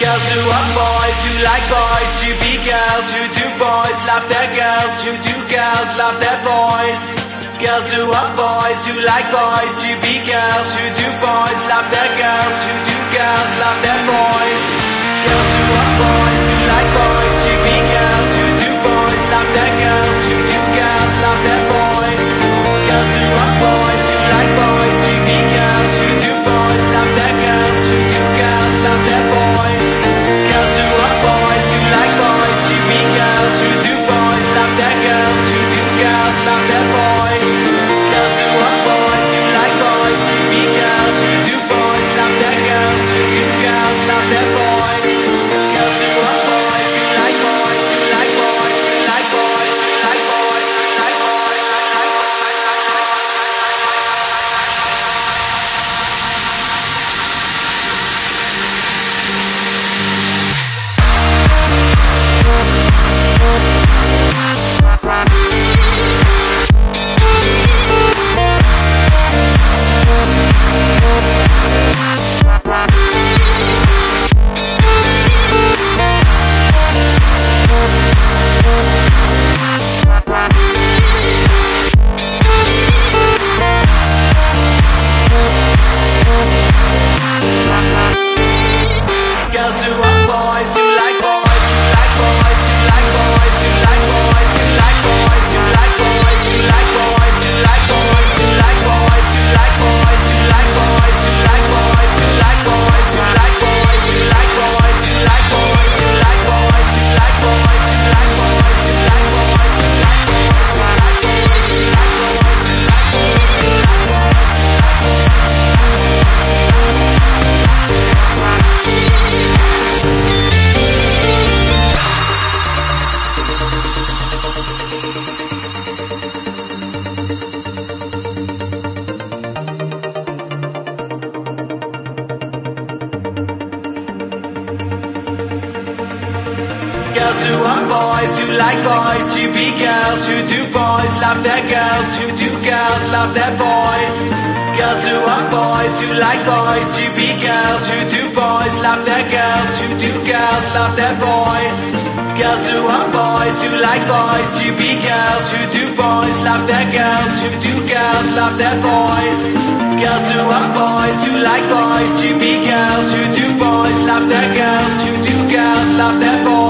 girls who are boys, who like boys, to be girls, who do boys, love their girls, who do girls, love their boys. Girls who are boys, who like boys, to be girls, who do boys, love their girls, who do girls, love their boys. Girls who are girls who are boys who like boys to be girls who do boys love their girls who do girls love their boys. Girls who are boys who like boys to be girls who do boys love their girls who do girls love their boys. Girls who are boys who like boys to be girls who do boys love their girls who do girls love their boys. Girls who are boys who like boys to be girls who do boys love their girls who do girls love their boys.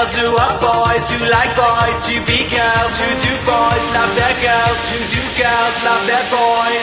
Girls who are boys who like boys to be girls who do boys love their girls who do girls love their boys.